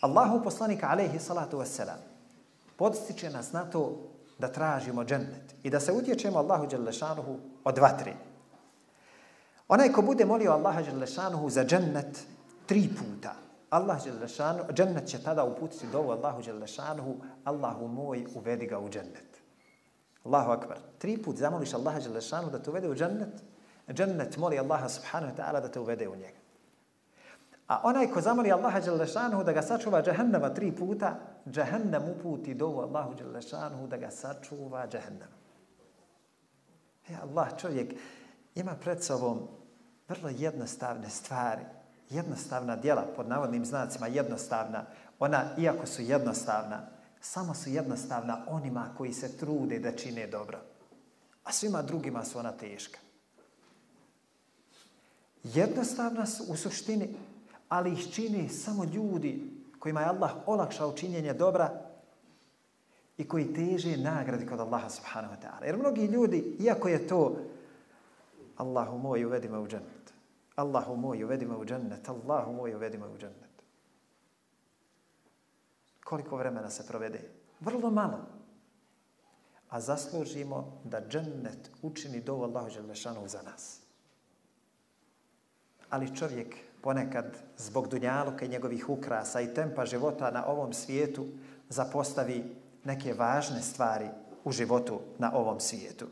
Allahu poslanika alaihi salatu wassalam podstiče nas na to da tražimo džennet i da se utječemo Allahu Đelešanuhu od vatri. Onaj ko bude molio Allaha Đelešanuhu za džennet tri puta, Allah Đelešanuhu, džennet će tada uputiti dovu Allahu Đelešanuhu, Allahu moj, uvedi ga u džennet. Allahu akbar. Tri put zamoliš Allaha Đelešanuhu da te uvede u džennet, džennet moli Allaha subhanahu wa ta'ala da te uvede u njega. A onaj ko zamoli Allaha Đelešanuhu da ga sačuva džahennama tri puta, džahennem uputi dovu Allahu Đelešanuhu da ga sačuva džahennem. E Allah čovjek ima pred sobom vrlo jednostavne stvari, jednostavna djela, pod navodnim znacima jednostavna, ona, iako su jednostavna, samo su jednostavna onima koji se trude da čine dobro. A svima drugima su ona teška. Jednostavna su u suštini, ali ih čini samo ljudi kojima je Allah olakšao činjenje dobra i koji teže nagradi kod Allaha subhanahu wa ta'ala. Jer mnogi ljudi, iako je to Allahu moj, uvedi me u džennet. Allahu moj, uvedi me u džennet. Allahu moj, uvedi me u džennet. Koliko vremena se provede? Vrlo malo. A zaslužimo da džennet učini dovo Allahu Đelešanu za nas. Ali čovjek ponekad zbog dunjaluka i njegovih ukrasa i tempa života na ovom svijetu zapostavi neke važne stvari u životu na ovom svijetu.